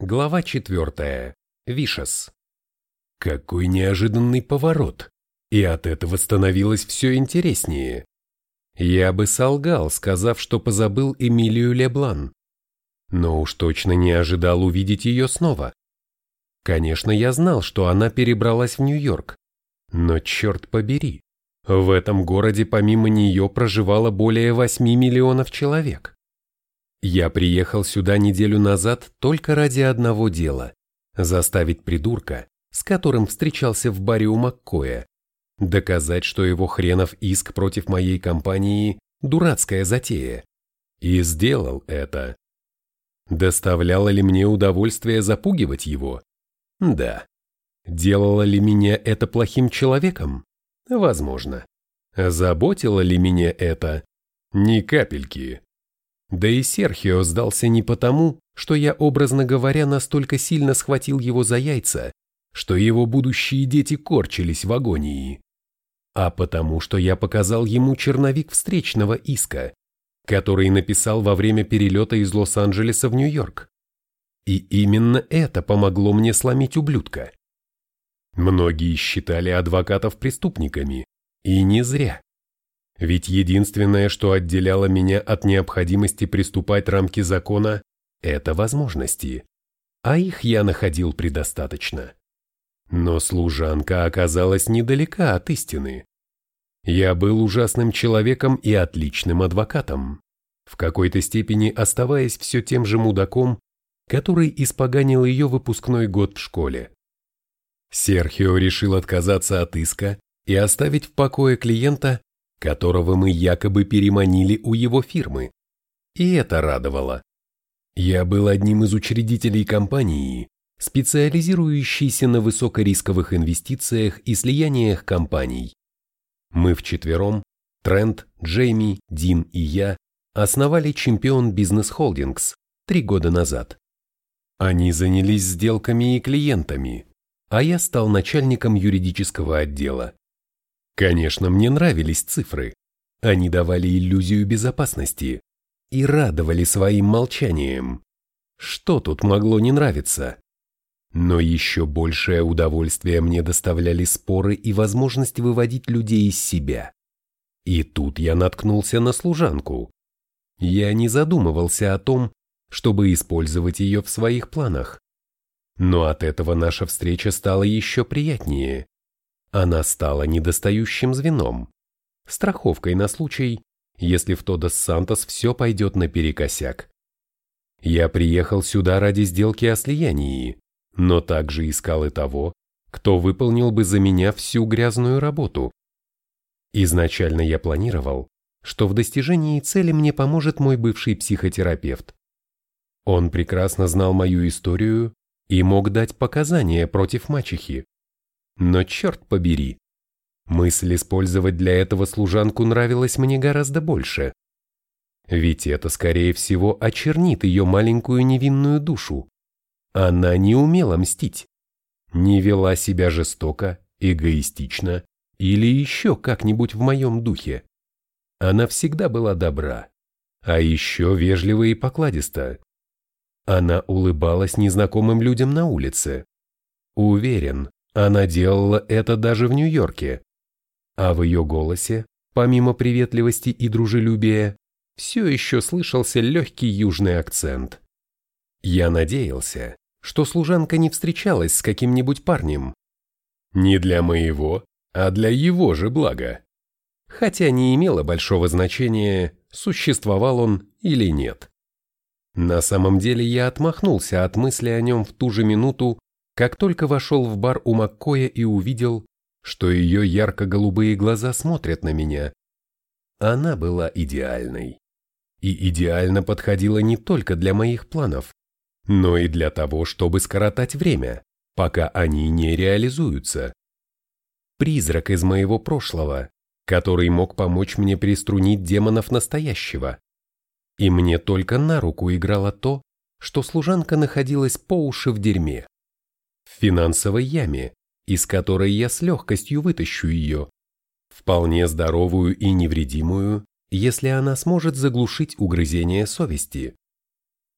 Глава четвертая. Вишес. Какой неожиданный поворот. И от этого становилось все интереснее. Я бы солгал, сказав, что позабыл Эмилию Леблан. Но уж точно не ожидал увидеть ее снова. Конечно, я знал, что она перебралась в Нью-Йорк. Но черт побери, в этом городе помимо нее проживало более 8 миллионов человек. Я приехал сюда неделю назад только ради одного дела – заставить придурка, с которым встречался в баре у Маккоя, доказать, что его хренов иск против моей компании – дурацкая затея. И сделал это. Доставляло ли мне удовольствие запугивать его? Да. Делало ли меня это плохим человеком? Возможно. Заботило ли меня это? Ни капельки. Да и Серхио сдался не потому, что я, образно говоря, настолько сильно схватил его за яйца, что его будущие дети корчились в агонии, а потому что я показал ему черновик встречного иска, который написал во время перелета из Лос-Анджелеса в Нью-Йорк. И именно это помогло мне сломить ублюдка. Многие считали адвокатов преступниками, и не зря. Ведь единственное, что отделяло меня от необходимости приступать рамки закона, это возможности. А их я находил предостаточно. Но служанка оказалась недалека от истины. Я был ужасным человеком и отличным адвокатом, в какой-то степени оставаясь все тем же мудаком, который испоганил ее выпускной год в школе. Серхио решил отказаться от иска и оставить в покое клиента, которого мы якобы переманили у его фирмы. И это радовало. Я был одним из учредителей компании, специализирующейся на высокорисковых инвестициях и слияниях компаний. Мы вчетвером, Трент, Джейми, Дин и я, основали Чемпион Бизнес Холдингс три года назад. Они занялись сделками и клиентами, а я стал начальником юридического отдела. Конечно, мне нравились цифры. Они давали иллюзию безопасности и радовали своим молчанием. Что тут могло не нравиться? Но еще большее удовольствие мне доставляли споры и возможность выводить людей из себя. И тут я наткнулся на служанку. Я не задумывался о том, чтобы использовать ее в своих планах. Но от этого наша встреча стала еще приятнее. Она стала недостающим звеном, страховкой на случай, если в Тодос Сантос все пойдет наперекосяк. Я приехал сюда ради сделки о слиянии, но также искал и того, кто выполнил бы за меня всю грязную работу. Изначально я планировал, что в достижении цели мне поможет мой бывший психотерапевт. Он прекрасно знал мою историю и мог дать показания против мачехи. Но черт побери, мысль использовать для этого служанку нравилась мне гораздо больше. Ведь это, скорее всего, очернит ее маленькую невинную душу. Она не умела мстить, не вела себя жестоко, эгоистично или еще как-нибудь в моем духе. Она всегда была добра, а еще вежлива и покладиста. Она улыбалась незнакомым людям на улице. Уверен, она делала это даже в Нью-Йорке. А в ее голосе, помимо приветливости и дружелюбия, все еще слышался легкий южный акцент. Я надеялся, что служанка не встречалась с каким-нибудь парнем. Не для моего, а для его же блага. Хотя не имело большого значения, существовал он или нет. На самом деле я отмахнулся от мысли о нем в ту же минуту, как только вошел в бар у Маккоя и увидел, что ее ярко-голубые глаза смотрят на меня. Она была идеальной. И идеально подходила не только для моих планов, но и для того, чтобы скоротать время, пока они не реализуются. Призрак из моего прошлого, который мог помочь мне приструнить демонов настоящего. И мне только на руку играло то, что служанка находилась по уши в дерьме в финансовой яме, из которой я с легкостью вытащу ее, вполне здоровую и невредимую, если она сможет заглушить угрызение совести.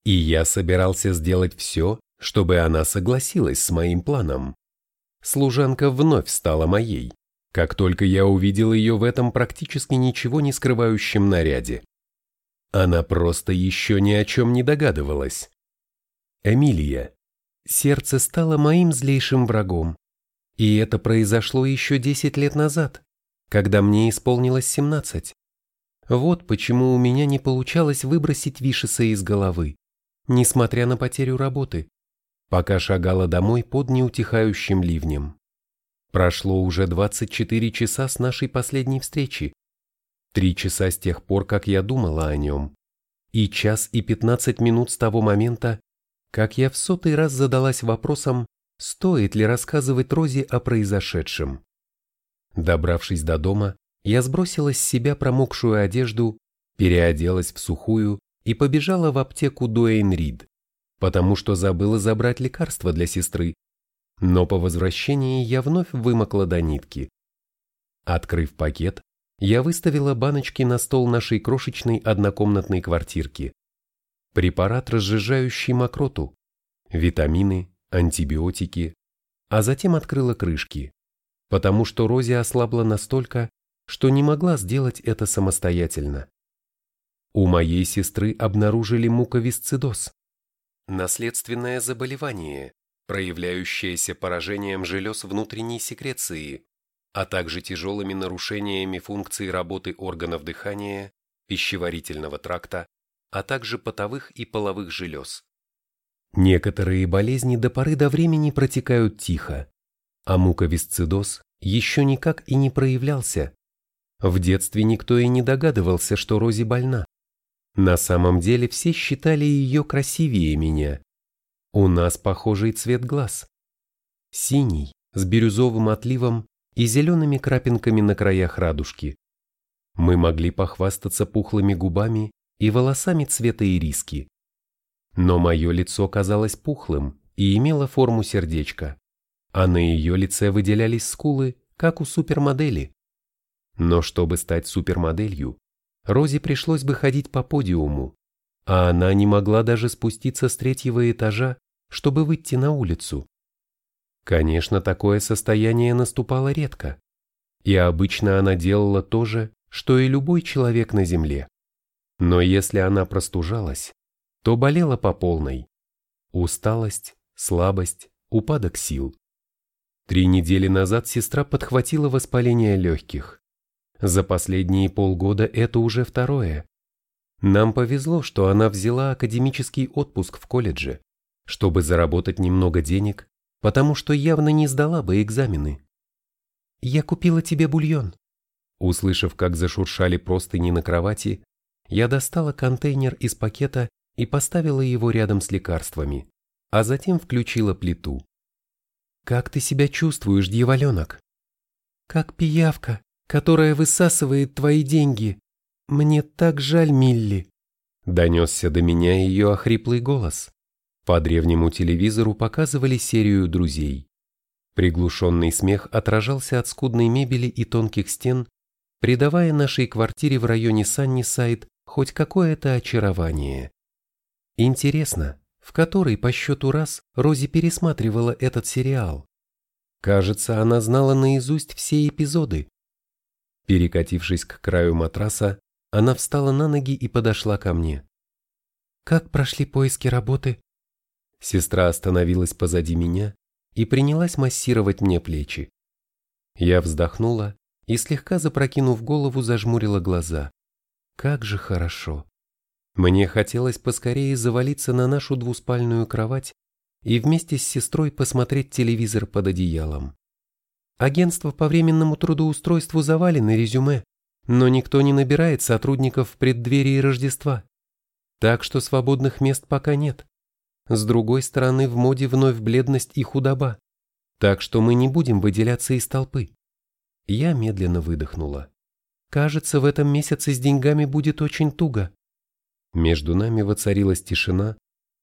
И я собирался сделать все, чтобы она согласилась с моим планом. Служанка вновь стала моей, как только я увидел ее в этом практически ничего не скрывающем наряде. Она просто еще ни о чем не догадывалась. Эмилия. Сердце стало моим злейшим врагом. И это произошло еще 10 лет назад, когда мне исполнилось 17. Вот почему у меня не получалось выбросить Вишеса из головы, несмотря на потерю работы, пока шагала домой под неутихающим ливнем. Прошло уже 24 часа с нашей последней встречи, три часа с тех пор, как я думала о нем, и час и 15 минут с того момента, как я в сотый раз задалась вопросом, стоит ли рассказывать Розе о произошедшем. Добравшись до дома, я сбросила с себя промокшую одежду, переоделась в сухую и побежала в аптеку Дуэйн Рид, потому что забыла забрать лекарство для сестры. Но по возвращении я вновь вымокла до нитки. Открыв пакет, я выставила баночки на стол нашей крошечной однокомнатной квартирки. Препарат, разжижающий мокроту, витамины, антибиотики, а затем открыла крышки, потому что Рози ослабла настолько, что не могла сделать это самостоятельно. У моей сестры обнаружили муковисцидоз. Наследственное заболевание, проявляющееся поражением желез внутренней секреции, а также тяжелыми нарушениями функций работы органов дыхания, пищеварительного тракта, а также потовых и половых желез. Некоторые болезни до поры до времени протекают тихо, а муковисцидоз еще никак и не проявлялся. В детстве никто и не догадывался, что Рози больна. На самом деле все считали ее красивее меня. У нас похожий цвет глаз. Синий, с бирюзовым отливом и зелеными крапинками на краях радужки. Мы могли похвастаться пухлыми губами и волосами цвета ириски. Но мое лицо казалось пухлым и имело форму сердечка, а на ее лице выделялись скулы, как у супермодели. Но чтобы стать супермоделью, Розе пришлось бы ходить по подиуму, а она не могла даже спуститься с третьего этажа, чтобы выйти на улицу. Конечно, такое состояние наступало редко, и обычно она делала то же, что и любой человек на Земле. Но если она простужалась, то болела по полной. Усталость, слабость, упадок сил. Три недели назад сестра подхватила воспаление легких. За последние полгода это уже второе. Нам повезло, что она взяла академический отпуск в колледже, чтобы заработать немного денег, потому что явно не сдала бы экзамены. «Я купила тебе бульон». Услышав, как зашуршали простыни на кровати, я достала контейнер из пакета и поставила его рядом с лекарствами, а затем включила плиту. «Как ты себя чувствуешь, дьяволенок?» «Как пиявка, которая высасывает твои деньги. Мне так жаль, Милли!» Донесся до меня ее охриплый голос. По древнему телевизору показывали серию «Друзей». Приглушенный смех отражался от скудной мебели и тонких стен, придавая нашей квартире в районе Саннисайд хоть какое-то очарование. Интересно, в который по счету раз Рози пересматривала этот сериал? Кажется, она знала наизусть все эпизоды. Перекатившись к краю матраса, она встала на ноги и подошла ко мне. «Как прошли поиски работы?» Сестра остановилась позади меня и принялась массировать мне плечи. Я вздохнула и, слегка запрокинув голову, зажмурила глаза. Как же хорошо. Мне хотелось поскорее завалиться на нашу двуспальную кровать и вместе с сестрой посмотреть телевизор под одеялом. Агентство по временному трудоустройству завалены резюме, но никто не набирает сотрудников в преддверии Рождества. Так что свободных мест пока нет. С другой стороны, в моде вновь бледность и худоба. Так что мы не будем выделяться из толпы. Я медленно выдохнула. Кажется, в этом месяце с деньгами будет очень туго. Между нами воцарилась тишина,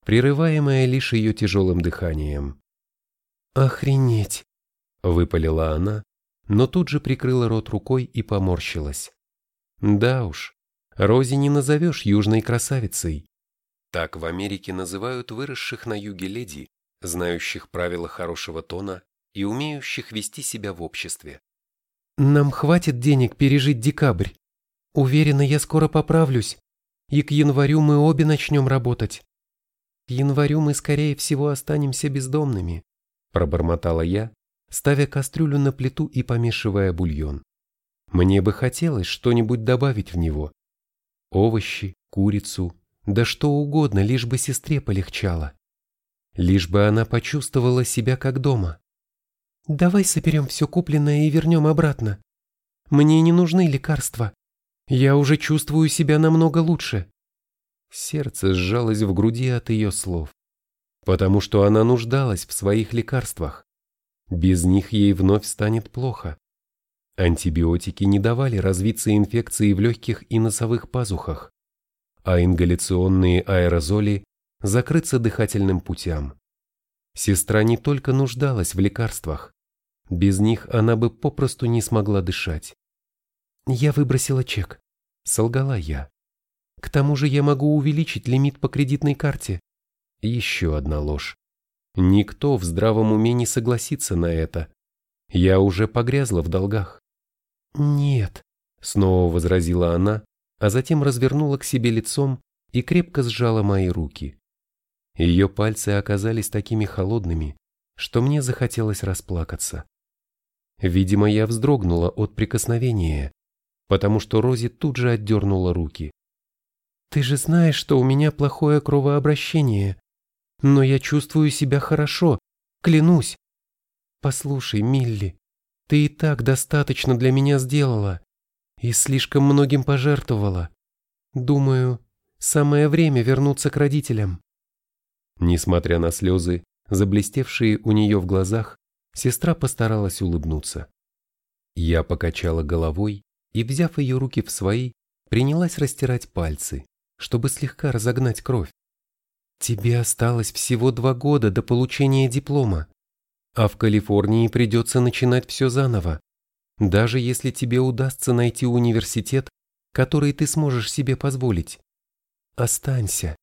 прерываемая лишь ее тяжелым дыханием. «Охренеть!» — выпалила она, но тут же прикрыла рот рукой и поморщилась. «Да уж, Рози не назовешь южной красавицей». Так в Америке называют выросших на юге леди, знающих правила хорошего тона и умеющих вести себя в обществе. «Нам хватит денег пережить декабрь. Уверена, я скоро поправлюсь, и к январю мы обе начнем работать. К январю мы, скорее всего, останемся бездомными», пробормотала я, ставя кастрюлю на плиту и помешивая бульон. Мне бы хотелось что-нибудь добавить в него. Овощи, курицу, да что угодно, лишь бы сестре полегчало. Лишь бы она почувствовала себя как дома. «Давай соберем все купленное и вернем обратно. Мне не нужны лекарства. Я уже чувствую себя намного лучше». Сердце сжалось в груди от ее слов, потому что она нуждалась в своих лекарствах. Без них ей вновь станет плохо. Антибиотики не давали развиться инфекции в легких и носовых пазухах, а ингаляционные аэрозоли закрыться дыхательным путям. Сестра не только нуждалась в лекарствах, без них она бы попросту не смогла дышать. «Я выбросила чек», — солгала я. «К тому же я могу увеличить лимит по кредитной карте». Еще одна ложь. Никто в здравом уме не согласится на это. Я уже погрязла в долгах. «Нет», — снова возразила она, а затем развернула к себе лицом и крепко сжала мои руки. Ее пальцы оказались такими холодными, что мне захотелось расплакаться. Видимо, я вздрогнула от прикосновения, потому что Рози тут же отдернула руки. «Ты же знаешь, что у меня плохое кровообращение, но я чувствую себя хорошо, клянусь. Послушай, Милли, ты и так достаточно для меня сделала и слишком многим пожертвовала. Думаю, самое время вернуться к родителям. Несмотря на слезы, заблестевшие у нее в глазах, сестра постаралась улыбнуться. Я покачала головой и, взяв ее руки в свои, принялась растирать пальцы, чтобы слегка разогнать кровь. Тебе осталось всего два года до получения диплома, а в Калифорнии придется начинать все заново, даже если тебе удастся найти университет, который ты сможешь себе позволить. Останься.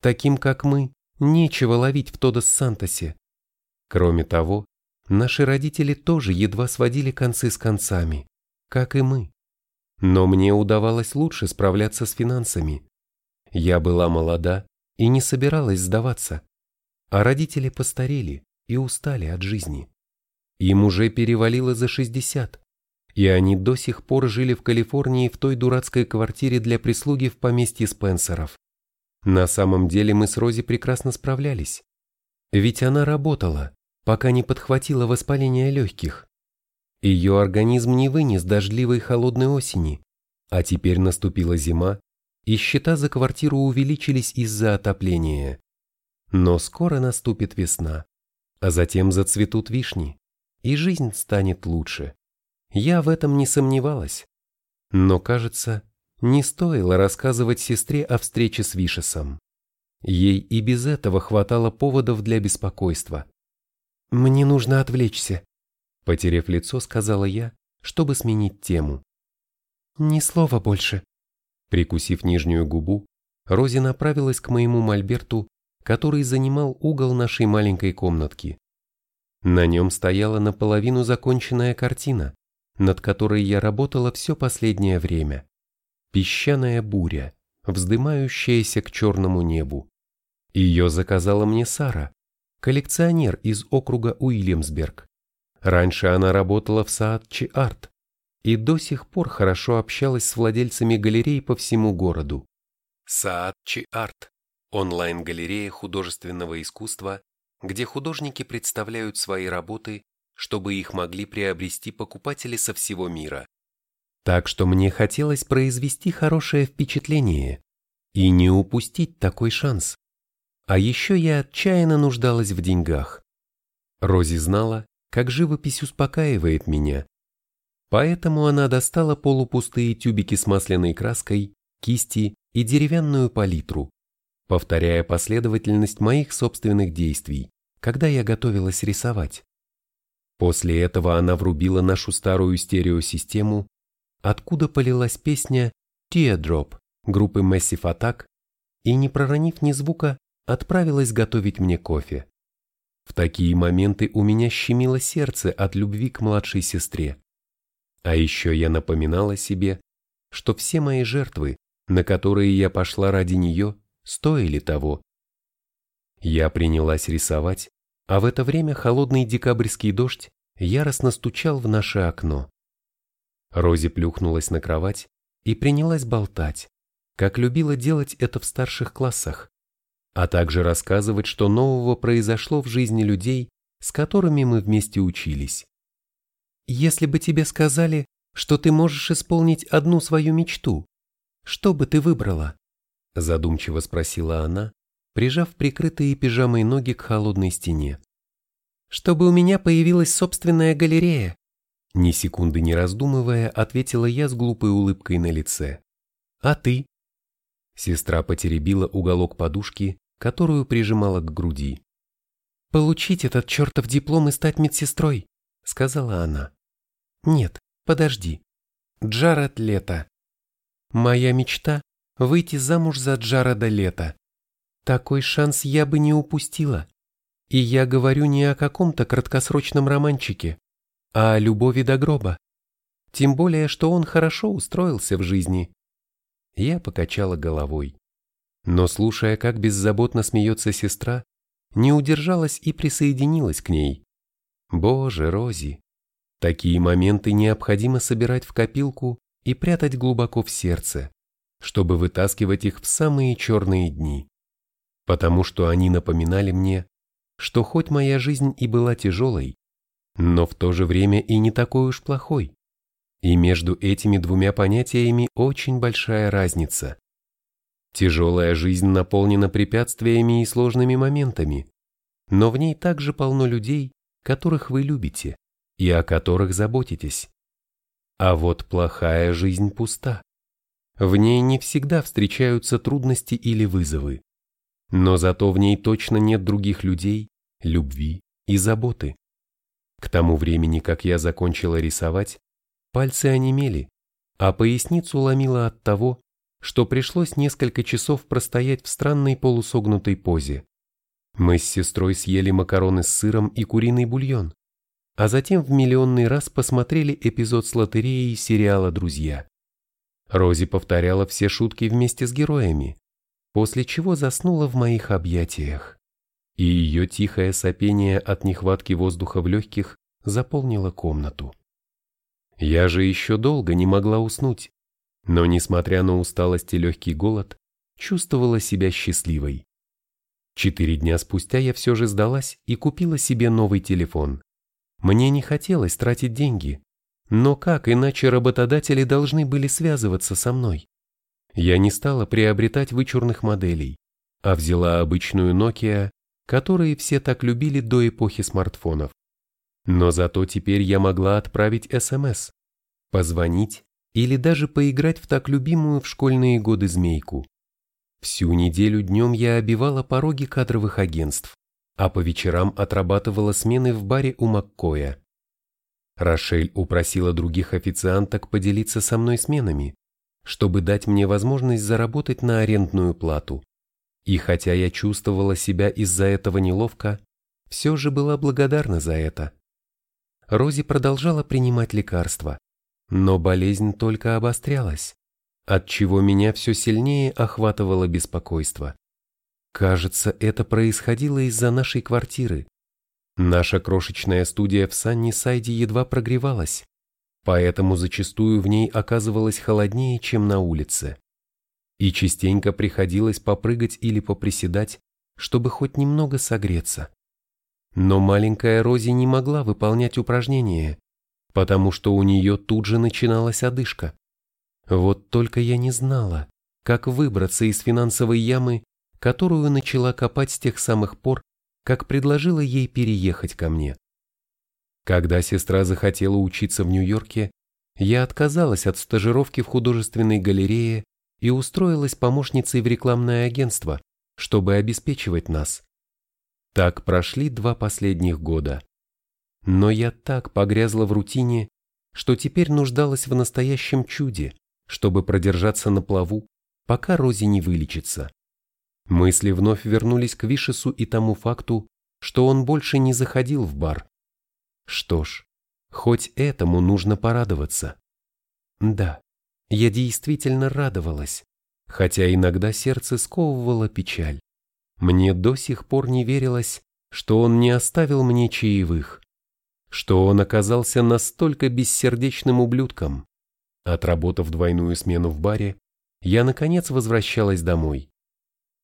Таким, как мы, Нечего ловить в Тодос-Сантосе. Кроме того, наши родители тоже едва сводили концы с концами, как и мы. Но мне удавалось лучше справляться с финансами. Я была молода и не собиралась сдаваться, а родители постарели и устали от жизни. Им уже перевалило за 60, и они до сих пор жили в Калифорнии в той дурацкой квартире для прислуги в поместье Спенсеров. На самом деле мы с Рози прекрасно справлялись. Ведь она работала, пока не подхватила воспаление легких. Ее организм не вынес дождливой холодной осени, а теперь наступила зима, и счета за квартиру увеличились из-за отопления. Но скоро наступит весна, а затем зацветут вишни, и жизнь станет лучше. Я в этом не сомневалась. Но, кажется, не стоило рассказывать сестре о встрече с Вишесом. Ей и без этого хватало поводов для беспокойства. «Мне нужно отвлечься», — потеряв лицо, сказала я, чтобы сменить тему. «Ни слова больше». Прикусив нижнюю губу, Рози направилась к моему мольберту, который занимал угол нашей маленькой комнатки. На нем стояла наполовину законченная картина, над которой я работала все последнее время песчаная буря, вздымающаяся к черному небу. Ее заказала мне Сара, коллекционер из округа Уильямсберг. Раньше она работала в Саатчи Арт и до сих пор хорошо общалась с владельцами галерей по всему городу. Саатчи Арт – онлайн-галерея художественного искусства, где художники представляют свои работы, чтобы их могли приобрести покупатели со всего мира. Так что мне хотелось произвести хорошее впечатление и не упустить такой шанс. А еще я отчаянно нуждалась в деньгах. Рози знала, как живопись успокаивает меня. Поэтому она достала полупустые тюбики с масляной краской, кисти и деревянную палитру, повторяя последовательность моих собственных действий, когда я готовилась рисовать. После этого она врубила нашу старую стереосистему откуда полилась песня «Teardrop» группы Massive Attack и, не проронив ни звука, отправилась готовить мне кофе. В такие моменты у меня щемило сердце от любви к младшей сестре. А еще я напоминала себе, что все мои жертвы, на которые я пошла ради нее, стоили того. Я принялась рисовать, а в это время холодный декабрьский дождь яростно стучал в наше окно. Рози плюхнулась на кровать и принялась болтать, как любила делать это в старших классах, а также рассказывать, что нового произошло в жизни людей, с которыми мы вместе учились. Если бы тебе сказали, что ты можешь исполнить одну свою мечту, что бы ты выбрала? Задумчиво спросила она, прижав прикрытые пижамой ноги к холодной стене. Чтобы у меня появилась собственная галерея, ни секунды не раздумывая, ответила я с глупой улыбкой на лице. А ты? Сестра потеребила уголок подушки, которую прижимала к груди. «Получить этот чертов диплом и стать медсестрой», — сказала она. «Нет, подожди. Джаред Лето. Моя мечта — выйти замуж за Джареда Лето. Такой шанс я бы не упустила. И я говорю не о каком-то краткосрочном романчике, а о любови до гроба. Тем более, что он хорошо устроился в жизни. Я покачала головой. Но слушая, как беззаботно смеется сестра, не удержалась и присоединилась к ней. Боже, Рози, такие моменты необходимо собирать в копилку и прятать глубоко в сердце, чтобы вытаскивать их в самые черные дни. Потому что они напоминали мне, что хоть моя жизнь и была тяжелой, но в то же время и не такой уж плохой. И между этими двумя понятиями очень большая разница. Тяжелая жизнь наполнена препятствиями и сложными моментами, но в ней также полно людей, которых вы любите и о которых заботитесь. А вот плохая жизнь пуста. В ней не всегда встречаются трудности или вызовы, но зато в ней точно нет других людей, любви и заботы. К тому времени, как я закончила рисовать, пальцы онемели, а поясницу ломило от того, что пришлось несколько часов простоять в странной полусогнутой позе. Мы с сестрой съели макароны с сыром и куриный бульон, а затем в миллионный раз посмотрели эпизод с лотереей сериала «Друзья». Рози повторяла все шутки вместе с героями, после чего заснула в моих объятиях и ее тихое сопение от нехватки воздуха в легких заполнило комнату. Я же еще долго не могла уснуть, но, несмотря на усталость и легкий голод, чувствовала себя счастливой. Четыре дня спустя я все же сдалась и купила себе новый телефон. Мне не хотелось тратить деньги, но как иначе работодатели должны были связываться со мной? Я не стала приобретать вычурных моделей, а взяла обычную Nokia которые все так любили до эпохи смартфонов. Но зато теперь я могла отправить СМС, позвонить или даже поиграть в так любимую в школьные годы змейку. Всю неделю днем я обивала пороги кадровых агентств, а по вечерам отрабатывала смены в баре у Маккоя. Рошель упросила других официанток поделиться со мной сменами, чтобы дать мне возможность заработать на арендную плату. И хотя я чувствовала себя из-за этого неловко, все же была благодарна за это. Рози продолжала принимать лекарства, но болезнь только обострялась, отчего меня все сильнее охватывало беспокойство. Кажется, это происходило из-за нашей квартиры. Наша крошечная студия в Санни-Сайде едва прогревалась, поэтому зачастую в ней оказывалось холоднее, чем на улице и частенько приходилось попрыгать или поприседать, чтобы хоть немного согреться. Но маленькая Рози не могла выполнять упражнения, потому что у нее тут же начиналась одышка. Вот только я не знала, как выбраться из финансовой ямы, которую начала копать с тех самых пор, как предложила ей переехать ко мне. Когда сестра захотела учиться в Нью-Йорке, я отказалась от стажировки в художественной галерее и устроилась помощницей в рекламное агентство, чтобы обеспечивать нас. Так прошли два последних года. Но я так погрязла в рутине, что теперь нуждалась в настоящем чуде, чтобы продержаться на плаву, пока Рози не вылечится. Мысли вновь вернулись к Вишесу и тому факту, что он больше не заходил в бар. Что ж, хоть этому нужно порадоваться. Да, я действительно радовалась, хотя иногда сердце сковывало печаль. Мне до сих пор не верилось, что он не оставил мне чаевых, что он оказался настолько бессердечным ублюдком. Отработав двойную смену в баре, я наконец возвращалась домой.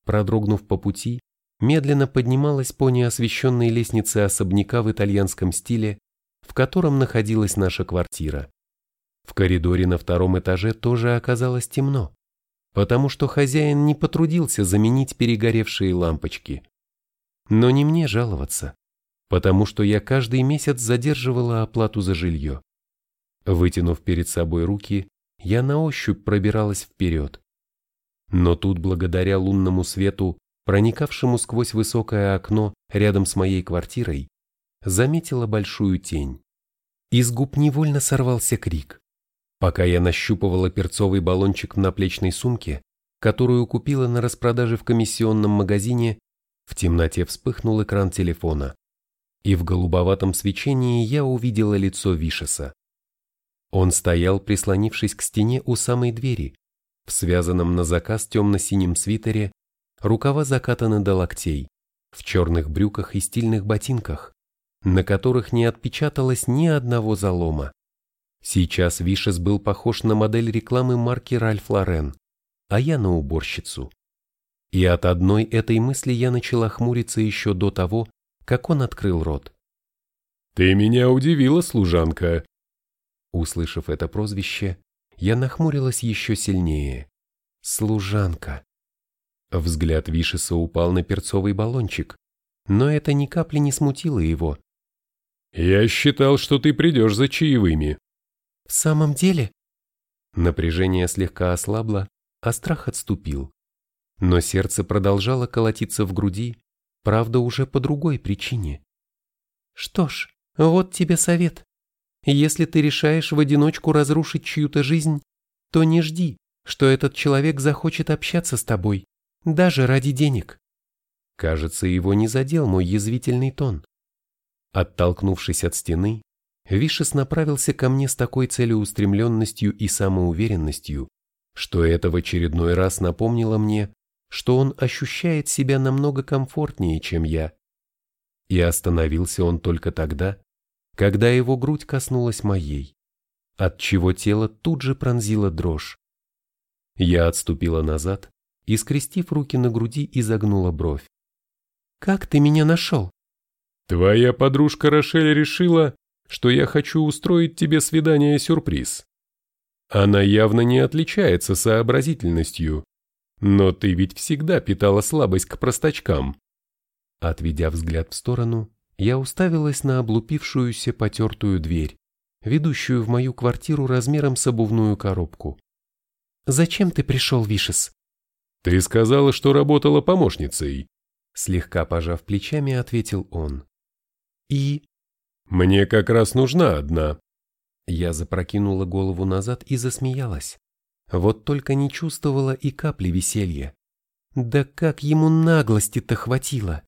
Продрогнув по пути, медленно поднималась по неосвещенной лестнице особняка в итальянском стиле, в котором находилась наша квартира. В коридоре на втором этаже тоже оказалось темно, потому что хозяин не потрудился заменить перегоревшие лампочки. Но не мне жаловаться, потому что я каждый месяц задерживала оплату за жилье. Вытянув перед собой руки, я на ощупь пробиралась вперед. Но тут, благодаря лунному свету, проникавшему сквозь высокое окно рядом с моей квартирой, заметила большую тень. Из губ невольно сорвался крик. Пока я нащупывала перцовый баллончик в наплечной сумке, которую купила на распродаже в комиссионном магазине, в темноте вспыхнул экран телефона. И в голубоватом свечении я увидела лицо Вишеса. Он стоял, прислонившись к стене у самой двери, в связанном на заказ темно-синем свитере, рукава закатаны до локтей, в черных брюках и стильных ботинках, на которых не отпечаталось ни одного залома. Сейчас Вишес был похож на модель рекламы марки Ральф Лорен, а я на уборщицу. И от одной этой мысли я начала хмуриться еще до того, как он открыл рот. «Ты меня удивила, служанка!» Услышав это прозвище, я нахмурилась еще сильнее. «Служанка!» Взгляд Вишеса упал на перцовый баллончик, но это ни капли не смутило его. «Я считал, что ты придешь за чаевыми». «В самом деле?» Напряжение слегка ослабло, а страх отступил. Но сердце продолжало колотиться в груди, правда уже по другой причине. «Что ж, вот тебе совет. Если ты решаешь в одиночку разрушить чью-то жизнь, то не жди, что этот человек захочет общаться с тобой, даже ради денег». Кажется, его не задел мой язвительный тон. Оттолкнувшись от стены, Вишес направился ко мне с такой целеустремленностью и самоуверенностью, что это в очередной раз напомнило мне, что он ощущает себя намного комфортнее, чем я. И остановился он только тогда, когда его грудь коснулась моей, от чего тело тут же пронзило дрожь. Я отступила назад и, скрестив руки на груди, изогнула бровь. «Как ты меня нашел?» Твоя подружка Рошель решила, что я хочу устроить тебе свидание-сюрприз. Она явно не отличается сообразительностью, но ты ведь всегда питала слабость к простачкам. Отведя взгляд в сторону, я уставилась на облупившуюся потертую дверь, ведущую в мою квартиру размером с обувную коробку. «Зачем ты пришел, Вишес?» «Ты сказала, что работала помощницей», слегка пожав плечами, ответил он. И... Мне как раз нужна одна. Я запрокинула голову назад и засмеялась. Вот только не чувствовала и капли веселья. Да как ему наглости-то хватило!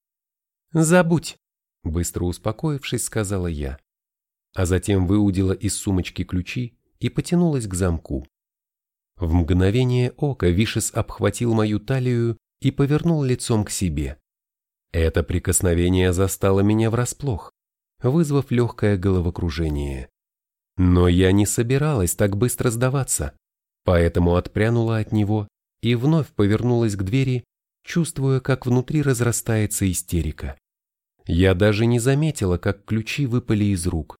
Забудь! Быстро успокоившись, сказала я. А затем выудила из сумочки ключи и потянулась к замку. В мгновение ока Вишес обхватил мою талию и повернул лицом к себе. Это прикосновение застало меня врасплох, вызвав легкое головокружение. Но я не собиралась так быстро сдаваться, поэтому отпрянула от него и вновь повернулась к двери, чувствуя, как внутри разрастается истерика. Я даже не заметила, как ключи выпали из рук,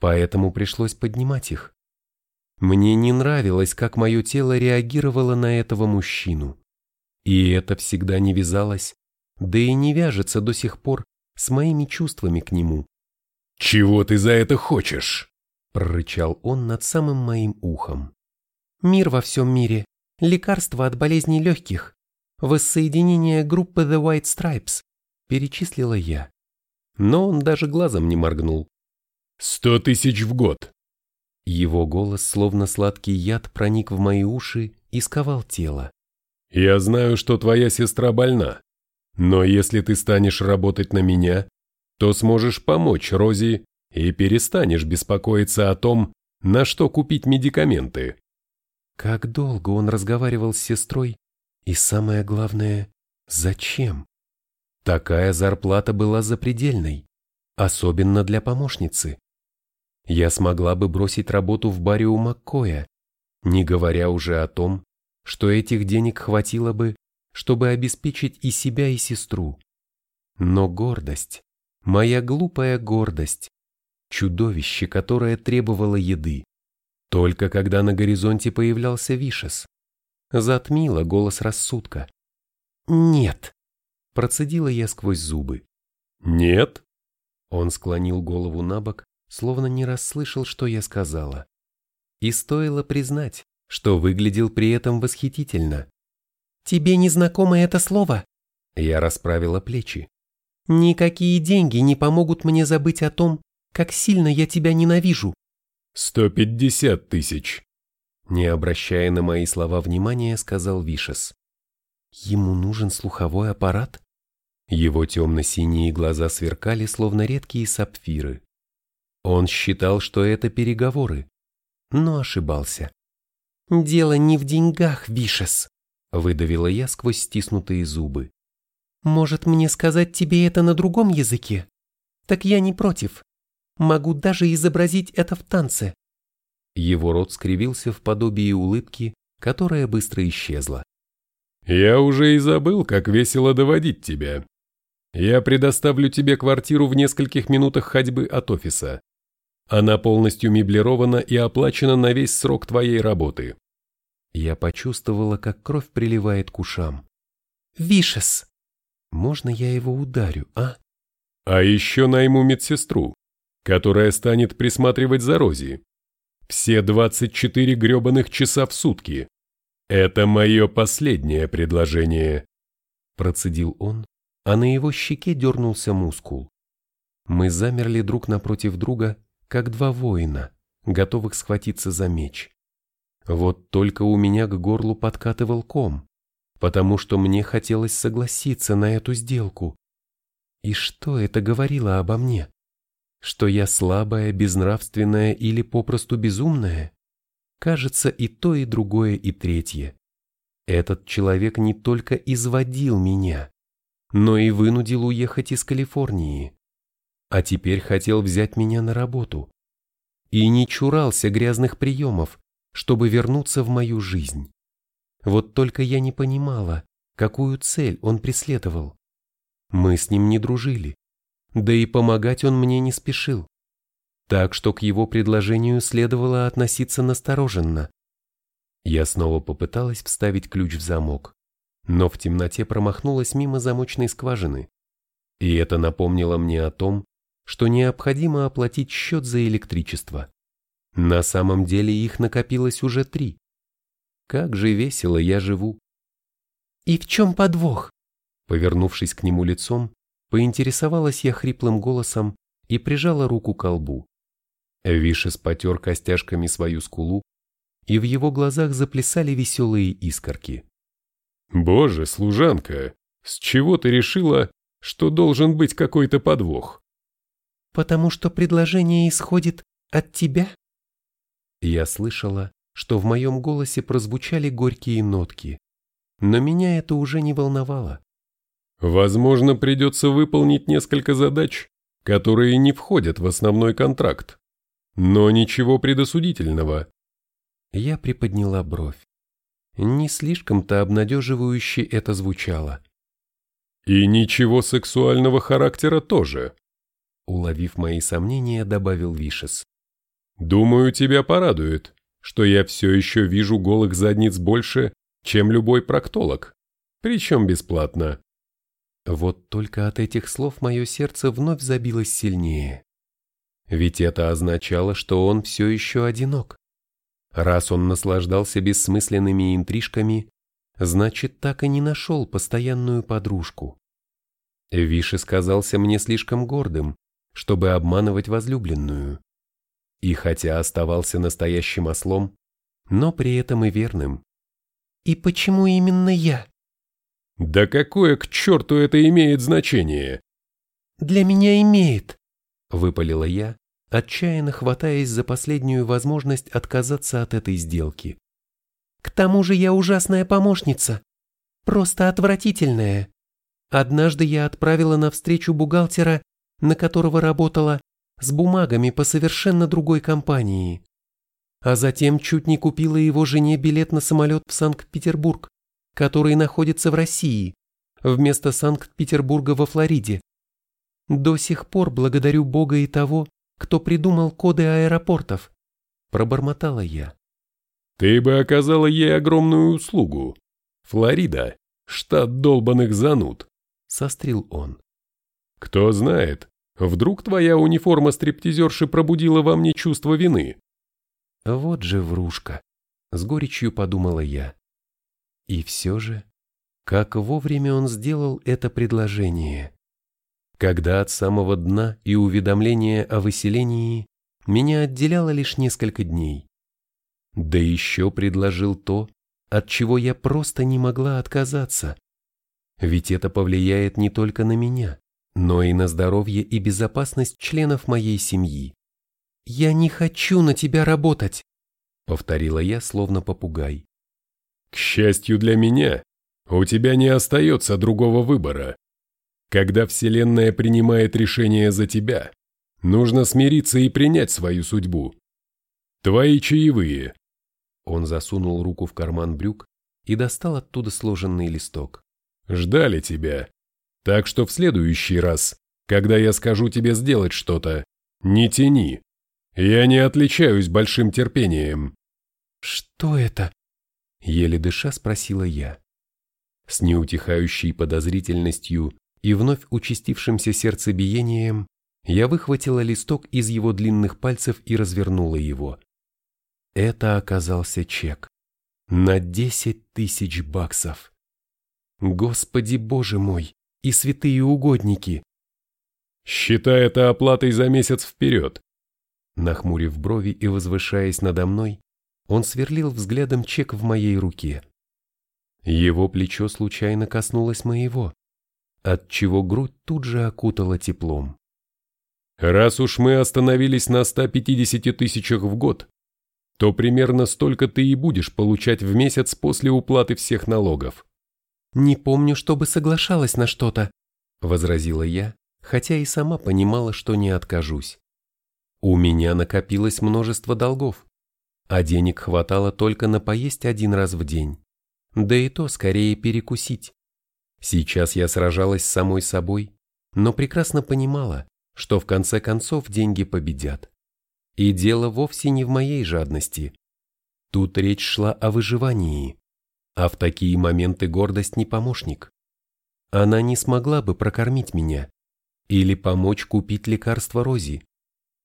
поэтому пришлось поднимать их. Мне не нравилось, как мое тело реагировало на этого мужчину. И это всегда не вязалось да и не вяжется до сих пор с моими чувствами к нему. «Чего ты за это хочешь?» – прорычал он над самым моим ухом. «Мир во всем мире, лекарства от болезней легких, воссоединение группы The White Stripes», – перечислила я. Но он даже глазом не моргнул. «Сто тысяч в год!» Его голос, словно сладкий яд, проник в мои уши и сковал тело. «Я знаю, что твоя сестра больна. Но если ты станешь работать на меня, то сможешь помочь Рози и перестанешь беспокоиться о том, на что купить медикаменты. Как долго он разговаривал с сестрой, и самое главное, зачем? Такая зарплата была запредельной, особенно для помощницы. Я смогла бы бросить работу в баре у Маккоя, не говоря уже о том, что этих денег хватило бы, чтобы обеспечить и себя, и сестру. Но гордость, моя глупая гордость, чудовище, которое требовало еды, только когда на горизонте появлялся Вишес, затмило голос рассудка. «Нет», — процедила я сквозь зубы. «Нет?» Он склонил голову на бок, словно не расслышал, что я сказала. И стоило признать, что выглядел при этом восхитительно. «Тебе не знакомо это слово?» Я расправила плечи. «Никакие деньги не помогут мне забыть о том, как сильно я тебя ненавижу». «Сто пятьдесят тысяч», не обращая на мои слова внимания, сказал Вишес. Ему нужен слуховой аппарат? Его темно-синие глаза сверкали, словно редкие сапфиры. Он считал, что это переговоры, но ошибался. «Дело не в деньгах, Вишес», — выдавила я сквозь стиснутые зубы. «Может, мне сказать тебе это на другом языке? Так я не против. Могу даже изобразить это в танце». Его рот скривился в подобии улыбки, которая быстро исчезла. «Я уже и забыл, как весело доводить тебя. Я предоставлю тебе квартиру в нескольких минутах ходьбы от офиса. Она полностью меблирована и оплачена на весь срок твоей работы». Я почувствовала, как кровь приливает к ушам. «Вишес! Можно я его ударю, а?» «А еще найму медсестру, которая станет присматривать за Рози. Все 24 гребаных часа в сутки. Это мое последнее предложение. Процедил он, а на его щеке дернулся мускул. Мы замерли друг напротив друга, как два воина, готовых схватиться за меч. Вот только у меня к горлу подкатывал ком, потому что мне хотелось согласиться на эту сделку. И что это говорило обо мне? Что я слабая, безнравственная или попросту безумная? Кажется, и то, и другое, и третье. Этот человек не только изводил меня, но и вынудил уехать из Калифорнии. А теперь хотел взять меня на работу. И не чурался грязных приемов, чтобы вернуться в мою жизнь. Вот только я не понимала, какую цель он преследовал. Мы с ним не дружили, да и помогать он мне не спешил. Так что к его предложению следовало относиться настороженно. Я снова попыталась вставить ключ в замок, но в темноте промахнулась мимо замочной скважины. И это напомнило мне о том, что необходимо оплатить счет за электричество. На самом деле их накопилось уже три. Как же весело я живу. «И в чем подвох?» Повернувшись к нему лицом, Поинтересовалась я хриплым голосом и прижала руку к лбу. Вишес потер костяшками свою скулу, и в его глазах заплясали веселые искорки. «Боже, служанка, с чего ты решила, что должен быть какой-то подвох?» «Потому что предложение исходит от тебя?» Я слышала, что в моем голосе прозвучали горькие нотки, но меня это уже не волновало. Возможно, придется выполнить несколько задач, которые не входят в основной контракт. Но ничего предосудительного. Я приподняла бровь. Не слишком-то обнадеживающе это звучало. И ничего сексуального характера тоже. Уловив мои сомнения, добавил Вишес. Думаю, тебя порадует, что я все еще вижу голых задниц больше, чем любой проктолог. Причем бесплатно. Вот только от этих слов мое сердце вновь забилось сильнее. Ведь это означало, что он все еще одинок. Раз он наслаждался бессмысленными интрижками, значит, так и не нашел постоянную подружку. Виши сказался мне слишком гордым, чтобы обманывать возлюбленную. И хотя оставался настоящим ослом, но при этом и верным. «И почему именно я?» Да какое к черту это имеет значение? для меня имеет», — выпалила я, отчаянно хватаясь за последнюю возможность отказаться от этой сделки. «К тому же я ужасная помощница. Просто отвратительная. Однажды я отправила на встречу бухгалтера, на которого работала, с бумагами по совершенно другой компании. А затем чуть не купила его жене билет на самолет в Санкт-Петербург, который находится в России, вместо Санкт-Петербурга во Флориде. До сих пор благодарю Бога и того, кто придумал коды аэропортов, пробормотала я. Ты бы оказала ей огромную услугу. Флорида – штат долбанных зануд, сострил он. Кто знает, вдруг твоя униформа стриптизерши пробудила во мне чувство вины. Вот же врушка, с горечью подумала я. И все же, как вовремя он сделал это предложение. Когда от самого дна и уведомления о выселении меня отделяло лишь несколько дней. Да еще предложил то, от чего я просто не могла отказаться. Ведь это повлияет не только на меня, но и на здоровье и безопасность членов моей семьи. «Я не хочу на тебя работать», — повторила я, словно попугай. «К счастью для меня, у тебя не остается другого выбора. Когда Вселенная принимает решение за тебя, нужно смириться и принять свою судьбу. Твои чаевые». Он засунул руку в карман брюк и достал оттуда сложенный листок. «Ждали тебя. Так что в следующий раз, когда я скажу тебе сделать что-то, не тяни. Я не отличаюсь большим терпением». «Что это?» Еле дыша спросила я. С неутихающей подозрительностью и вновь участившимся сердцебиением я выхватила листок из его длинных пальцев и развернула его. Это оказался чек. На десять тысяч баксов. Господи боже мой, и святые угодники! Считай это оплатой за месяц вперед. Нахмурив брови и возвышаясь надо мной, он сверлил взглядом чек в моей руке. Его плечо случайно коснулось моего, отчего грудь тут же окутала теплом. Раз уж мы остановились на 150 тысячах в год, то примерно столько ты и будешь получать в месяц после уплаты всех налогов. «Не помню, чтобы соглашалась на что-то», — возразила я, хотя и сама понимала, что не откажусь. У меня накопилось множество долгов, а денег хватало только на поесть один раз в день, да и то скорее перекусить. Сейчас я сражалась с самой собой, но прекрасно понимала, что в конце концов деньги победят. И дело вовсе не в моей жадности. Тут речь шла о выживании, а в такие моменты гордость не помощник. Она не смогла бы прокормить меня, или помочь купить лекарство Рози,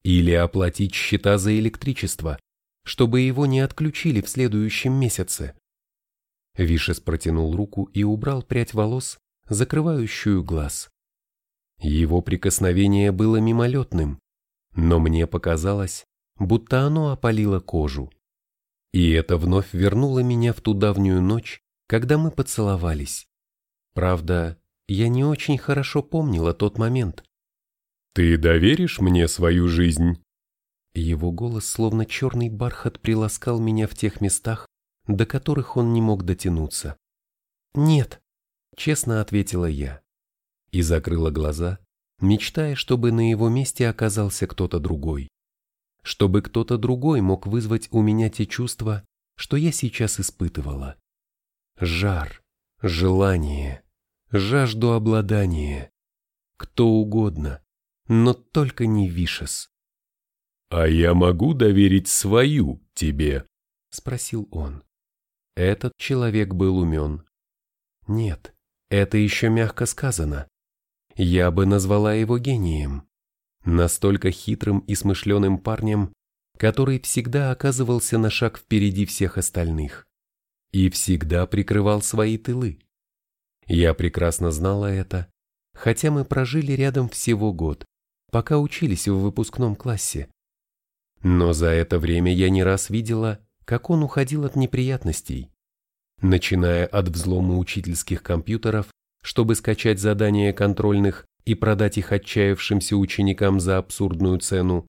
или оплатить счета за электричество, чтобы его не отключили в следующем месяце. Вишес протянул руку и убрал прядь волос, закрывающую глаз. Его прикосновение было мимолетным, но мне показалось, будто оно опалило кожу. И это вновь вернуло меня в ту давнюю ночь, когда мы поцеловались. Правда, я не очень хорошо помнила тот момент. «Ты доверишь мне свою жизнь?» Его голос, словно черный бархат, приласкал меня в тех местах, до которых он не мог дотянуться. «Нет», — честно ответила я. И закрыла глаза, мечтая, чтобы на его месте оказался кто-то другой. Чтобы кто-то другой мог вызвать у меня те чувства, что я сейчас испытывала. Жар, желание, жажду обладания. Кто угодно, но только не Вишес. «А я могу доверить свою тебе?» — спросил он. Этот человек был умен. Нет, это еще мягко сказано. Я бы назвала его гением. Настолько хитрым и смышленым парнем, который всегда оказывался на шаг впереди всех остальных. И всегда прикрывал свои тылы. Я прекрасно знала это, хотя мы прожили рядом всего год, пока учились в выпускном классе. Но за это время я не раз видела, как он уходил от неприятностей, начиная от взлома учительских компьютеров, чтобы скачать задания контрольных и продать их отчаявшимся ученикам за абсурдную цену,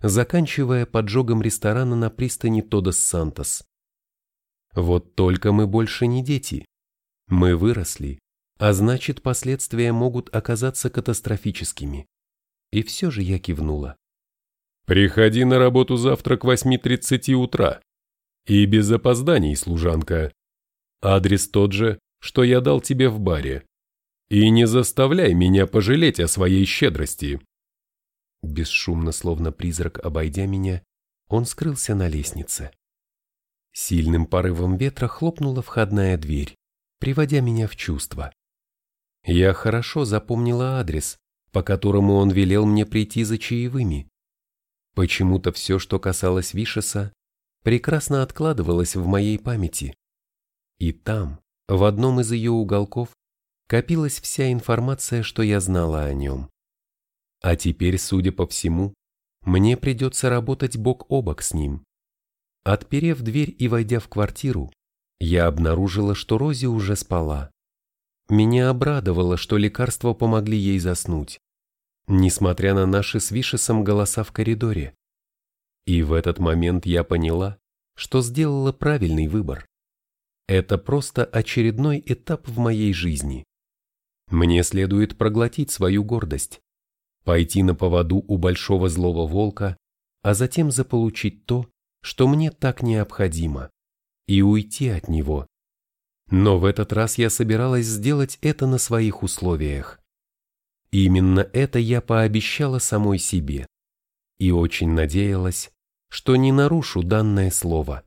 заканчивая поджогом ресторана на пристани Тодос Сантос. Вот только мы больше не дети. Мы выросли, а значит последствия могут оказаться катастрофическими. И все же я кивнула. «Приходи на работу завтра к 8.30 утра. И без опозданий, служанка. Адрес тот же, что я дал тебе в баре. И не заставляй меня пожалеть о своей щедрости». Бесшумно, словно призрак, обойдя меня, он скрылся на лестнице. Сильным порывом ветра хлопнула входная дверь, приводя меня в чувство. Я хорошо запомнила адрес, по которому он велел мне прийти за чаевыми. Почему-то все, что касалось Вишеса, прекрасно откладывалось в моей памяти. И там, в одном из ее уголков, копилась вся информация, что я знала о нем. А теперь, судя по всему, мне придется работать бок о бок с ним. Отперев дверь и войдя в квартиру, я обнаружила, что Рози уже спала. Меня обрадовало, что лекарства помогли ей заснуть, несмотря на наши с Вишесом голоса в коридоре. И в этот момент я поняла, что сделала правильный выбор. Это просто очередной этап в моей жизни. Мне следует проглотить свою гордость, пойти на поводу у большого злого волка, а затем заполучить то, что мне так необходимо, и уйти от него. Но в этот раз я собиралась сделать это на своих условиях. Именно это я пообещала самой себе и очень надеялась, что не нарушу данное слово.